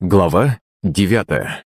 Глава девятая.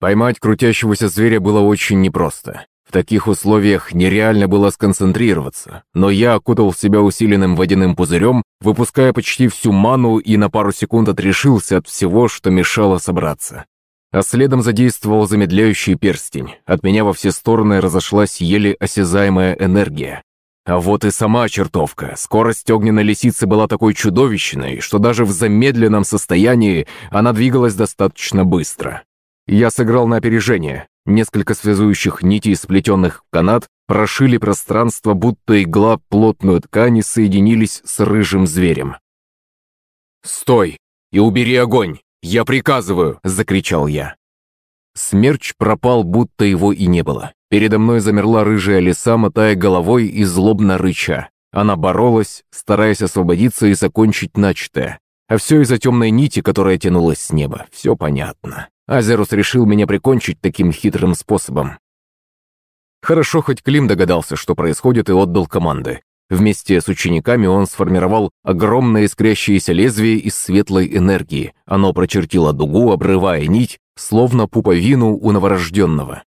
Поймать крутящегося зверя было очень непросто. В таких условиях нереально было сконцентрироваться, но я окутал себя усиленным водяным пузырем, выпуская почти всю ману и на пару секунд отрешился от всего, что мешало собраться. А следом задействовал замедляющий перстень. От меня во все стороны разошлась еле осязаемая энергия. А вот и сама чертовка. Скорость огненной лисицы была такой чудовищной, что даже в замедленном состоянии она двигалась достаточно быстро. Я сыграл на опережение. Несколько связующих нитей, сплетенных канат, прошили пространство, будто игла плотную ткань и соединились с рыжим зверем. «Стой! И убери огонь! Я приказываю!» – закричал я. Смерч пропал, будто его и не было. Передо мной замерла рыжая лиса, мотая головой и злобно рыча. Она боролась, стараясь освободиться и закончить начатое. А все из-за темной нити, которая тянулась с неба. Все понятно. Азерус решил меня прикончить таким хитрым способом. Хорошо, хоть Клим догадался, что происходит, и отдал команды. Вместе с учениками он сформировал огромное искрящееся лезвие из светлой энергии. Оно прочертило дугу, обрывая нить, словно пуповину у новорожденного.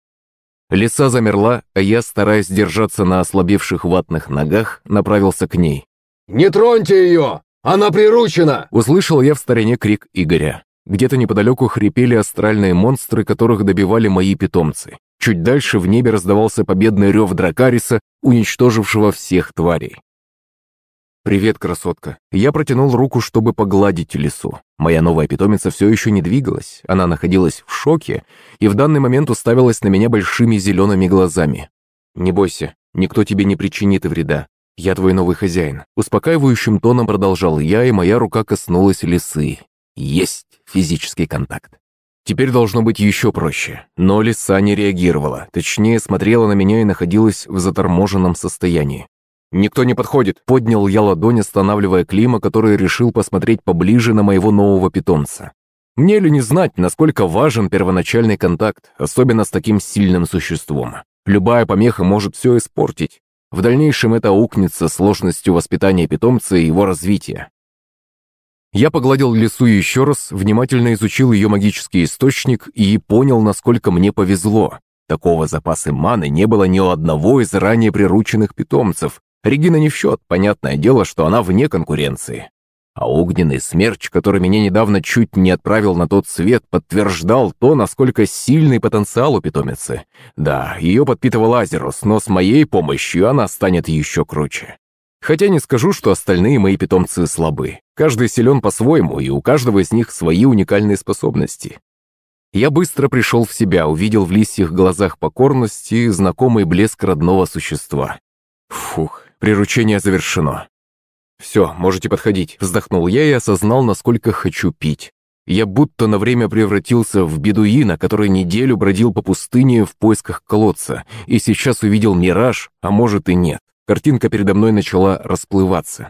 Лиса замерла, а я, стараясь держаться на ослабевших ватных ногах, направился к ней. «Не троньте ее! Она приручена!» Услышал я в стороне крик Игоря. Где-то неподалеку хрипели астральные монстры, которых добивали мои питомцы. Чуть дальше в небе раздавался победный рев Дракариса, уничтожившего всех тварей. «Привет, красотка». Я протянул руку, чтобы погладить лису. Моя новая питомица все еще не двигалась. Она находилась в шоке и в данный момент уставилась на меня большими зелеными глазами. «Не бойся, никто тебе не причинит вреда. Я твой новый хозяин». Успокаивающим тоном продолжал я, и моя рука коснулась лисы. Есть физический контакт. Теперь должно быть еще проще. Но лиса не реагировала, точнее смотрела на меня и находилась в заторможенном состоянии. «Никто не подходит!» – поднял я ладонь, останавливая Клима, который решил посмотреть поближе на моего нового питомца. Мне ли не знать, насколько важен первоначальный контакт, особенно с таким сильным существом. Любая помеха может все испортить. В дальнейшем это аукнется сложностью воспитания питомца и его развития. Я погладил лису еще раз, внимательно изучил ее магический источник и понял, насколько мне повезло. Такого запаса маны не было ни у одного из ранее прирученных питомцев, Регина не в счет, понятное дело, что она вне конкуренции. А огненный смерч, который меня недавно чуть не отправил на тот свет, подтверждал то, насколько сильный потенциал у питомицы. Да, ее подпитывал Азерус, но с моей помощью она станет еще круче. Хотя не скажу, что остальные мои питомцы слабы. Каждый силен по-своему, и у каждого из них свои уникальные способности. Я быстро пришел в себя, увидел в лисьих глазах покорности знакомый блеск родного существа. Фух, Приручение завершено. «Все, можете подходить», – вздохнул я и осознал, насколько хочу пить. Я будто на время превратился в бедуина, который неделю бродил по пустыне в поисках колодца, и сейчас увидел мираж, а может и нет. Картинка передо мной начала расплываться.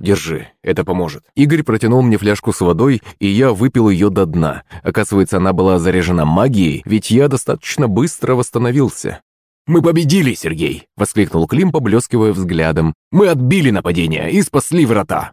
«Держи, это поможет». Игорь протянул мне фляжку с водой, и я выпил ее до дна. Оказывается, она была заряжена магией, ведь я достаточно быстро восстановился. «Мы победили, Сергей!» — воскликнул Клим, поблескивая взглядом. «Мы отбили нападение и спасли врата!»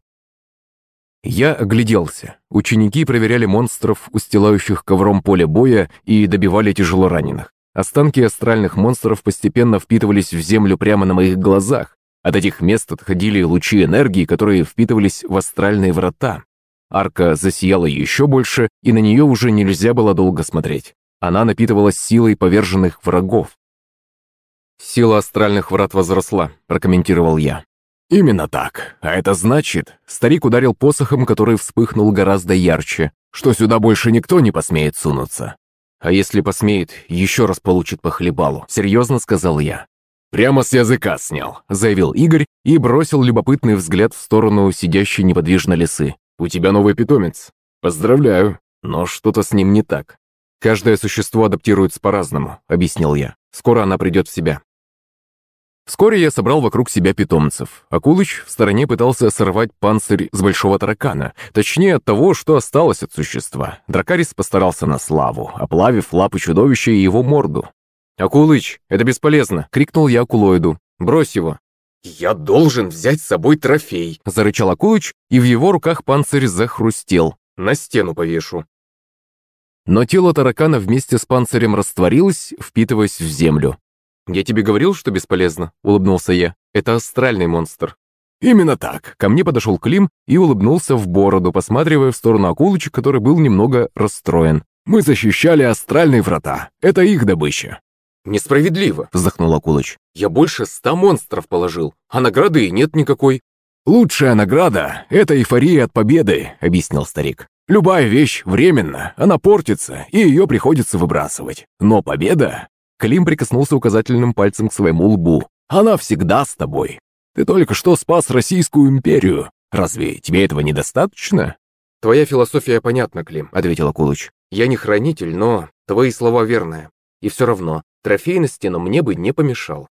Я огляделся. Ученики проверяли монстров, устилающих ковром поле боя, и добивали тяжело раненых. Останки астральных монстров постепенно впитывались в землю прямо на моих глазах. От этих мест отходили лучи энергии, которые впитывались в астральные врата. Арка засияла еще больше, и на нее уже нельзя было долго смотреть. Она напитывалась силой поверженных врагов. «Сила астральных врат возросла», – прокомментировал я. «Именно так. А это значит...» Старик ударил посохом, который вспыхнул гораздо ярче, что сюда больше никто не посмеет сунуться. «А если посмеет, еще раз получит по хлебалу», – серьезно сказал я. «Прямо с языка снял», – заявил Игорь и бросил любопытный взгляд в сторону сидящей неподвижно лисы. «У тебя новый питомец. Поздравляю. Но что-то с ним не так. Каждое существо адаптируется по-разному», – объяснил я. «Скоро она придет в себя. Вскоре я собрал вокруг себя питомцев. Акулыч в стороне пытался сорвать панцирь с большого таракана, точнее от того, что осталось от существа. Дракарис постарался на славу, оплавив лапы чудовища и его морду. «Акулыч, это бесполезно!» — крикнул я акулоиду. «Брось его!» «Я должен взять с собой трофей!» — зарычал Акулыч, и в его руках панцирь захрустел. На стену повешу». Но тело таракана вместе с панцирем растворилось, впитываясь в землю. «Я тебе говорил, что бесполезно?» – улыбнулся я. «Это астральный монстр». «Именно так!» Ко мне подошел Клим и улыбнулся в бороду, посматривая в сторону Акулыча, который был немного расстроен. «Мы защищали астральные врата. Это их добыча». «Несправедливо!» – вздохнул Акулыч. «Я больше ста монстров положил, а награды нет никакой». «Лучшая награда – это эйфория от победы», – объяснил старик. «Любая вещь временна, она портится, и ее приходится выбрасывать. Но победа...» Клим прикоснулся указательным пальцем к своему лбу. «Она всегда с тобой. Ты только что спас Российскую империю. Разве тебе этого недостаточно?» «Твоя философия понятна, Клим», — ответил Акулыч. «Я не хранитель, но твои слова верные. И все равно, трофей на стену мне бы не помешал».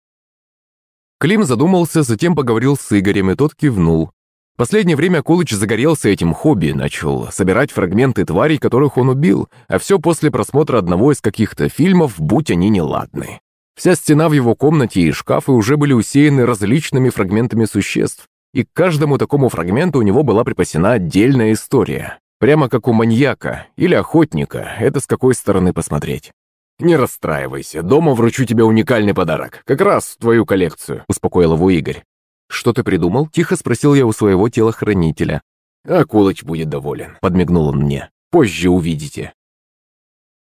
Клим задумался, затем поговорил с Игорем, и тот кивнул. Последнее время Акулыч загорелся этим хобби, начал собирать фрагменты тварей, которых он убил, а все после просмотра одного из каких-то фильмов, будь они неладны. Вся стена в его комнате и шкафы уже были усеяны различными фрагментами существ, и к каждому такому фрагменту у него была припасена отдельная история. Прямо как у маньяка или охотника, это с какой стороны посмотреть. «Не расстраивайся, дома вручу тебе уникальный подарок, как раз в твою коллекцию», — успокоил его Игорь. «Что ты придумал?» — тихо спросил я у своего телохранителя. «Акулыч будет доволен», — подмигнул он мне. «Позже увидите».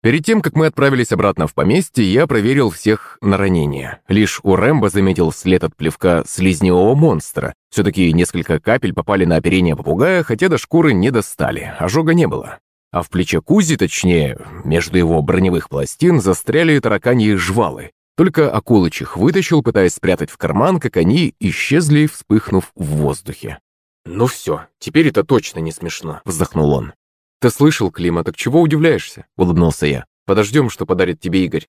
Перед тем, как мы отправились обратно в поместье, я проверил всех на ранение. Лишь у Рэмбо заметил след от плевка слизневого монстра. Все-таки несколько капель попали на оперение попугая, хотя до шкуры не достали, ожога не было. А в плече Кузи, точнее, между его броневых пластин, застряли тараканьи жвалы. Только Акулыч их вытащил, пытаясь спрятать в карман, как они исчезли, вспыхнув в воздухе. «Ну все, теперь это точно не смешно», — вздохнул он. «Ты слышал, Клима, так чего удивляешься?» – улыбнулся я. «Подождем, что подарит тебе Игорь».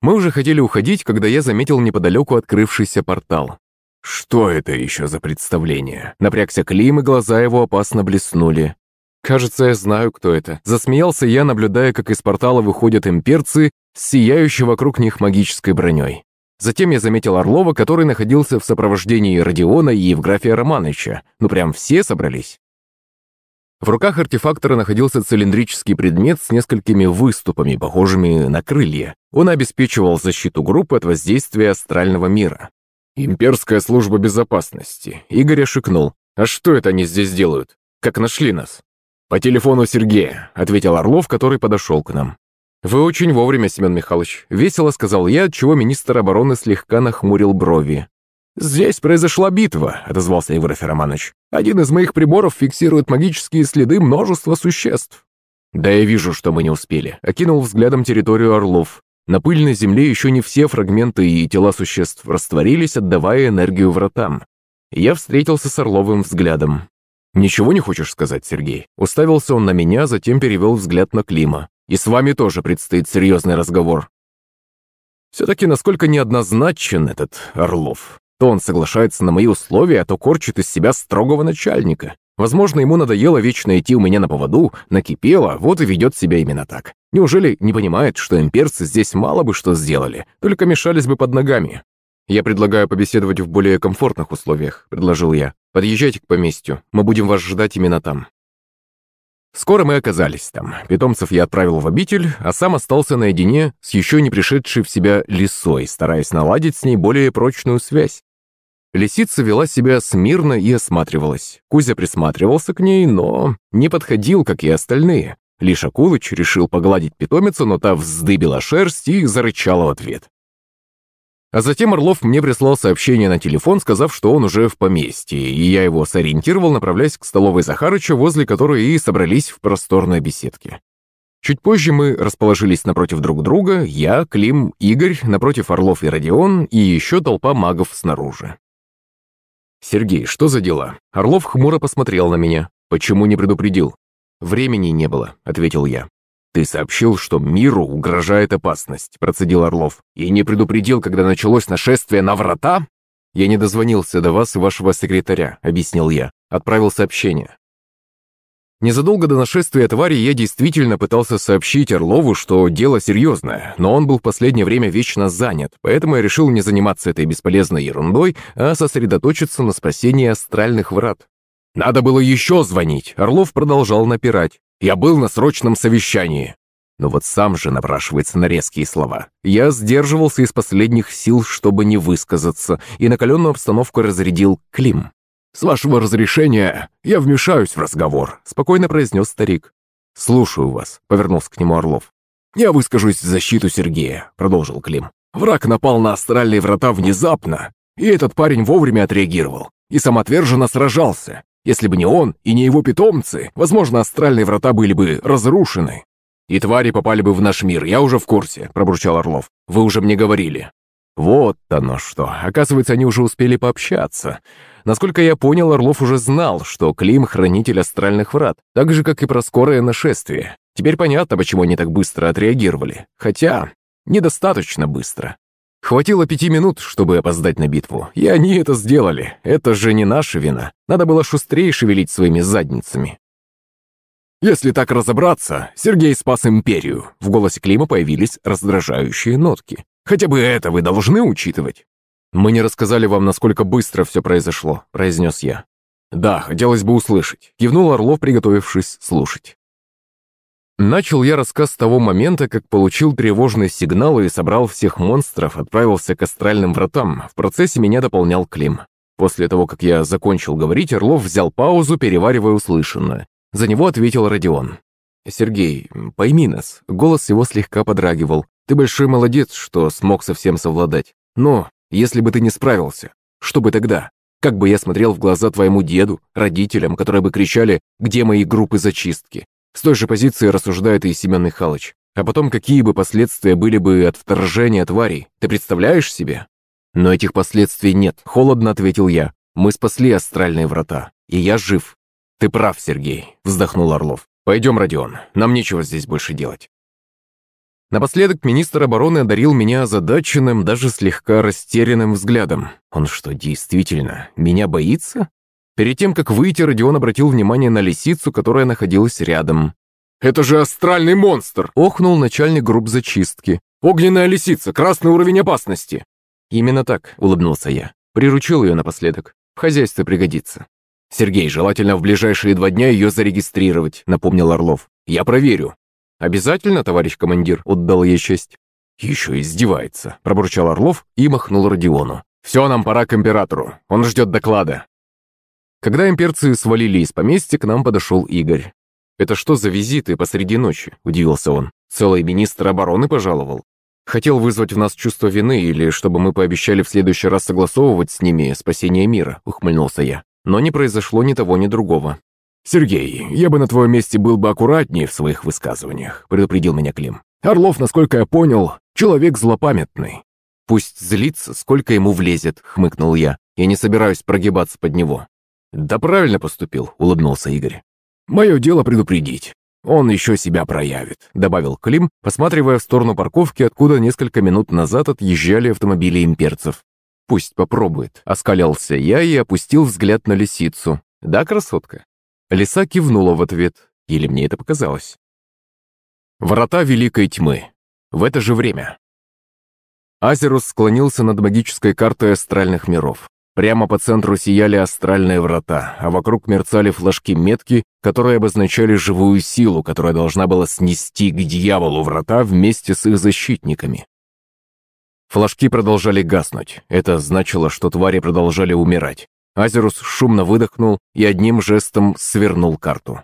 Мы уже хотели уходить, когда я заметил неподалеку открывшийся портал. «Что это еще за представление?» Напрягся Клим, и глаза его опасно блеснули. «Кажется, я знаю, кто это». Засмеялся я, наблюдая, как из портала выходят имперцы с сияющей вокруг них магической броней. Затем я заметил Орлова, который находился в сопровождении Родиона и Евграфия Романовича. Ну прям все собрались. В руках артефактора находился цилиндрический предмет с несколькими выступами, похожими на крылья. Он обеспечивал защиту группы от воздействия астрального мира. «Имперская служба безопасности», — Игорь ошикнул. «А что это они здесь делают? Как нашли нас?» «По телефону Сергея», — ответил Орлов, который подошел к нам. «Вы очень вовремя, Семен Михайлович», — весело сказал я, чего министр обороны слегка нахмурил брови. «Здесь произошла битва», — отозвался Евграфий Романович. «Один из моих приборов фиксирует магические следы множества существ». «Да я вижу, что мы не успели», — окинул взглядом территорию Орлов. На пыльной земле еще не все фрагменты и тела существ растворились, отдавая энергию вратам. Я встретился с Орловым взглядом. «Ничего не хочешь сказать, Сергей?» Уставился он на меня, затем перевел взгляд на Клима. «И с вами тоже предстоит серьезный разговор». Все-таки насколько неоднозначен этот Орлов. То он соглашается на мои условия, а то корчит из себя строгого начальника. Возможно, ему надоело вечно идти у меня на поводу, накипело, вот и ведет себя именно так. Неужели не понимает, что имперцы здесь мало бы что сделали, только мешались бы под ногами? «Я предлагаю побеседовать в более комфортных условиях», — предложил я. «Подъезжайте к поместью, мы будем вас ждать именно там». Скоро мы оказались там. Питомцев я отправил в обитель, а сам остался наедине с еще не пришедшей в себя лисой, стараясь наладить с ней более прочную связь. Лисица вела себя смирно и осматривалась. Кузя присматривался к ней, но не подходил, как и остальные. Лишь Акулыч решил погладить питомицу, но та вздыбила шерсть и зарычала в ответ. А затем Орлов мне прислал сообщение на телефон, сказав, что он уже в поместье, и я его сориентировал, направляясь к столовой Захарыча, возле которой и собрались в просторной беседке. Чуть позже мы расположились напротив друг друга, я, Клим, Игорь, напротив Орлов и Родион, и еще толпа магов снаружи. «Сергей, что за дела?» Орлов хмуро посмотрел на меня. «Почему не предупредил?» «Времени не было», — ответил я. «Ты сообщил, что миру угрожает опасность», — процедил Орлов. «И не предупредил, когда началось нашествие на врата?» «Я не дозвонился до вас и вашего секретаря», — объяснил я. Отправил сообщение. Незадолго до нашествия твари я действительно пытался сообщить Орлову, что дело серьезное, но он был в последнее время вечно занят, поэтому я решил не заниматься этой бесполезной ерундой, а сосредоточиться на спасении астральных врат. Надо было еще звонить. Орлов продолжал напирать. Я был на срочном совещании. Но вот сам же напрашивается на резкие слова. Я сдерживался из последних сил, чтобы не высказаться, и накаленную обстановку разрядил Клим. «С вашего разрешения я вмешаюсь в разговор», — спокойно произнес старик. «Слушаю вас», — повернулся к нему Орлов. «Я выскажусь в защиту Сергея», — продолжил Клим. «Враг напал на астральные врата внезапно, и этот парень вовремя отреагировал и самоотверженно сражался. Если бы не он и не его питомцы, возможно, астральные врата были бы разрушены. И твари попали бы в наш мир, я уже в курсе», — пробурчал Орлов. «Вы уже мне говорили». «Вот оно что. Оказывается, они уже успели пообщаться. Насколько я понял, Орлов уже знал, что Клим — хранитель астральных врат, так же, как и про скорое нашествие. Теперь понятно, почему они так быстро отреагировали. Хотя, недостаточно быстро. Хватило пяти минут, чтобы опоздать на битву, и они это сделали. Это же не наша вина. Надо было шустрее шевелить своими задницами. Если так разобраться, Сергей спас империю. В голосе Клима появились раздражающие нотки. Хотя бы это вы должны учитывать. Мы не рассказали вам, насколько быстро все произошло, произнес я. Да, хотелось бы услышать. Кивнул Орлов, приготовившись слушать. Начал я рассказ с того момента, как получил тревожный сигнал и собрал всех монстров, отправился к астральным вратам. В процессе меня дополнял Клим. После того, как я закончил говорить, Орлов взял паузу, переваривая услышанное. За него ответил Родион. «Сергей, пойми нас». Голос его слегка подрагивал. «Ты большой молодец, что смог со всем совладать. Но, если бы ты не справился, что бы тогда? Как бы я смотрел в глаза твоему деду, родителям, которые бы кричали «Где мои группы зачистки?» С той же позиции рассуждает и Семен Михайлович. А потом, какие бы последствия были бы от вторжения тварей, ты представляешь себе? Но этих последствий нет, холодно ответил я. Мы спасли астральные врата, и я жив. Ты прав, Сергей, вздохнул Орлов. Пойдем, Родион, нам нечего здесь больше делать. Напоследок министр обороны одарил меня озадаченным, даже слегка растерянным взглядом. Он что, действительно, меня боится? Перед тем, как выйти, Родион обратил внимание на лисицу, которая находилась рядом. «Это же астральный монстр!» – охнул начальник групп зачистки. «Огненная лисица, красный уровень опасности!» «Именно так», – улыбнулся я. Приручил ее напоследок. В хозяйстве пригодится. «Сергей, желательно в ближайшие два дня ее зарегистрировать», – напомнил Орлов. «Я проверю». «Обязательно, товарищ командир», – отдал ей честь. «Еще издевается», – пробурчал Орлов и махнул Родиону. «Все, нам пора к императору. Он ждет доклада». Когда имперцы свалили из поместья, к нам подошел Игорь. «Это что за визиты посреди ночи?» – удивился он. «Целый министр обороны пожаловал. Хотел вызвать в нас чувство вины или чтобы мы пообещали в следующий раз согласовывать с ними спасение мира», – ухмыльнулся я. Но не произошло ни того, ни другого. «Сергей, я бы на твоем месте был бы аккуратнее в своих высказываниях», – предупредил меня Клим. «Орлов, насколько я понял, человек злопамятный». «Пусть злится, сколько ему влезет», – хмыкнул я. «Я не собираюсь прогибаться под него. «Да правильно поступил», — улыбнулся Игорь. «Мое дело предупредить. Он еще себя проявит», — добавил Клим, посматривая в сторону парковки, откуда несколько минут назад отъезжали автомобили имперцев. «Пусть попробует», — оскалялся я и опустил взгляд на лисицу. «Да, красотка?» Лиса кивнула в ответ. Или мне это показалось? Врата Великой Тьмы. В это же время. Азерус склонился над магической картой астральных миров. Прямо по центру сияли астральные врата, а вокруг мерцали флажки-метки, которые обозначали живую силу, которая должна была снести к дьяволу врата вместе с их защитниками. Флажки продолжали гаснуть. Это значило, что твари продолжали умирать. Азерус шумно выдохнул и одним жестом свернул карту.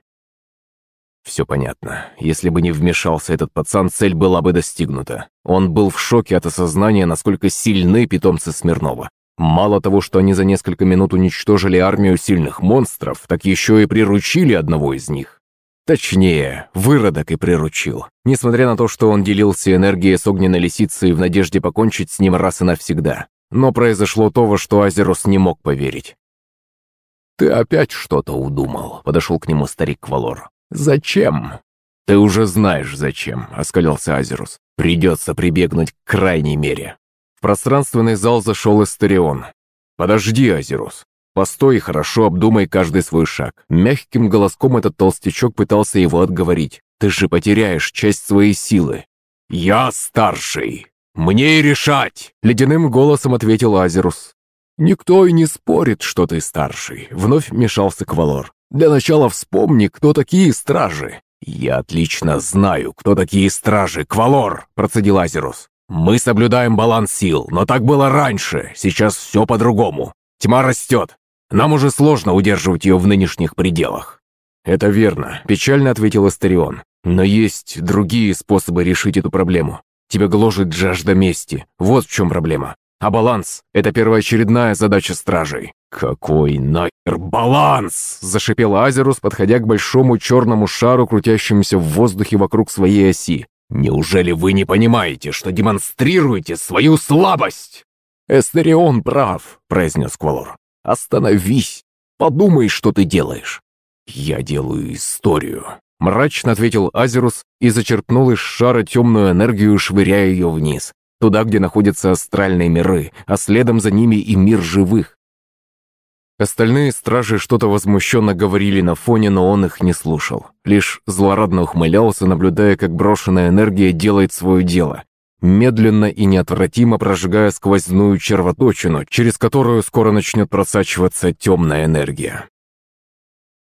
Все понятно. Если бы не вмешался этот пацан, цель была бы достигнута. Он был в шоке от осознания, насколько сильны питомцы Смирнова. Мало того, что они за несколько минут уничтожили армию сильных монстров, так еще и приручили одного из них. Точнее, выродок и приручил. Несмотря на то, что он делился энергией с огненной лисицей в надежде покончить с ним раз и навсегда. Но произошло то, во что Азерус не мог поверить. «Ты опять что-то удумал», — подошел к нему старик Квалор. «Зачем?» «Ты уже знаешь, зачем», — оскалился Азерус. «Придется прибегнуть к крайней мере. В пространственный зал зашел Эстерион. «Подожди, Азерус. Постой и хорошо обдумай каждый свой шаг». Мягким голоском этот толстячок пытался его отговорить. «Ты же потеряешь часть своей силы». «Я старший. Мне и решать!» Ледяным голосом ответил Азерус. «Никто и не спорит, что ты старший», — вновь вмешался Квалор. «Для начала вспомни, кто такие стражи». «Я отлично знаю, кто такие стражи, Квалор», — процедил Азерус. «Мы соблюдаем баланс сил, но так было раньше, сейчас все по-другому. Тьма растет. Нам уже сложно удерживать ее в нынешних пределах». «Это верно», — печально ответил Астерион. «Но есть другие способы решить эту проблему. Тебя гложет жажда мести. Вот в чем проблема. А баланс — это первоочередная задача стражей. «Какой нахер баланс!» – зашипел Азерус, подходя к большому черному шару, крутящемуся в воздухе вокруг своей оси. «Неужели вы не понимаете, что демонстрируете свою слабость?» «Эстерион прав», – произнес Квалор. «Остановись! Подумай, что ты делаешь!» «Я делаю историю», – мрачно ответил Азерус и зачерпнул из шара темную энергию, швыряя ее вниз, туда, где находятся астральные миры, а следом за ними и мир живых. Остальные стражи что-то возмущенно говорили на фоне, но он их не слушал. Лишь злорадно ухмылялся, наблюдая, как брошенная энергия делает свое дело, медленно и неотвратимо прожигая сквозную червоточину, через которую скоро начнет просачиваться темная энергия.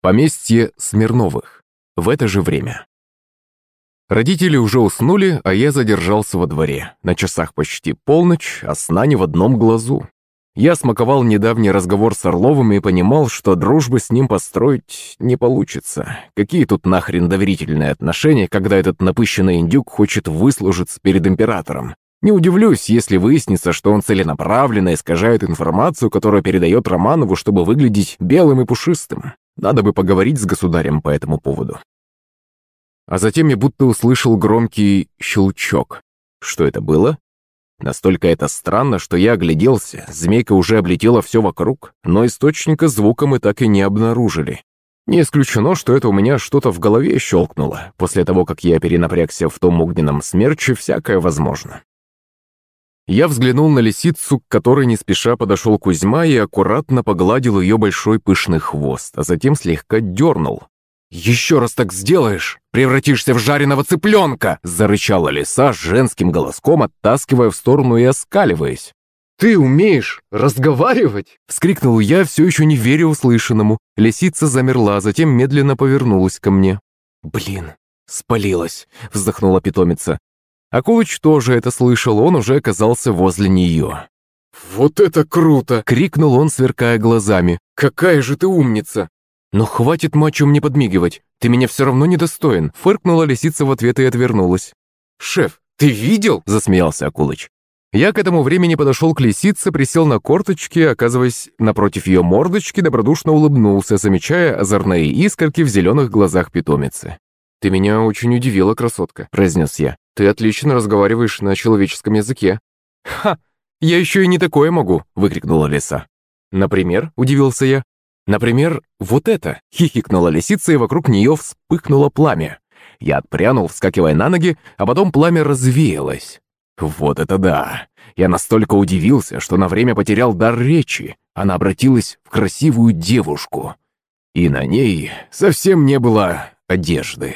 Поместье Смирновых. В это же время. Родители уже уснули, а я задержался во дворе. На часах почти полночь, а сна не в одном глазу. Я смаковал недавний разговор с Орловым и понимал, что дружбы с ним построить не получится. Какие тут нахрен доверительные отношения, когда этот напыщенный индюк хочет выслужиться перед императором? Не удивлюсь, если выяснится, что он целенаправленно искажает информацию, которую передает Романову, чтобы выглядеть белым и пушистым. Надо бы поговорить с государем по этому поводу. А затем я будто услышал громкий щелчок. Что это было? Настолько это странно, что я огляделся, змейка уже облетела все вокруг, но источника звука мы так и не обнаружили. Не исключено, что это у меня что-то в голове щелкнуло. После того, как я перенапрягся в том огненном смерче, всякое возможно. Я взглянул на лисицу, к которой не спеша подошел Кузьма и аккуратно погладил ее большой пышный хвост, а затем слегка дернул, «Еще раз так сделаешь, превратишься в жареного цыпленка!» Зарычала лиса женским голоском, оттаскивая в сторону и оскаливаясь. «Ты умеешь разговаривать?» Вскрикнул я, все еще не веря услышанному. Лисица замерла, затем медленно повернулась ко мне. «Блин, спалилась!» — вздохнула питомица. Акулыч тоже это слышал, он уже оказался возле нее. «Вот это круто!» — крикнул он, сверкая глазами. «Какая же ты умница!» «Но хватит мачо мне подмигивать, ты меня все равно недостоин», фыркнула лисица в ответ и отвернулась. «Шеф, ты видел?» – засмеялся Акулыч. Я к этому времени подошел к лисице, присел на корточки, оказываясь напротив ее мордочки, добродушно улыбнулся, замечая озорные искорки в зеленых глазах питомицы. «Ты меня очень удивила, красотка», – произнес я. «Ты отлично разговариваешь на человеческом языке». «Ха! Я еще и не такое могу!» – выкрикнула лиса. «Например?» – удивился я. Например, вот это!» — хихикнула лисица, и вокруг нее вспыхнуло пламя. Я отпрянул, вскакивая на ноги, а потом пламя развеялось. Вот это да! Я настолько удивился, что на время потерял дар речи. Она обратилась в красивую девушку. И на ней совсем не было одежды.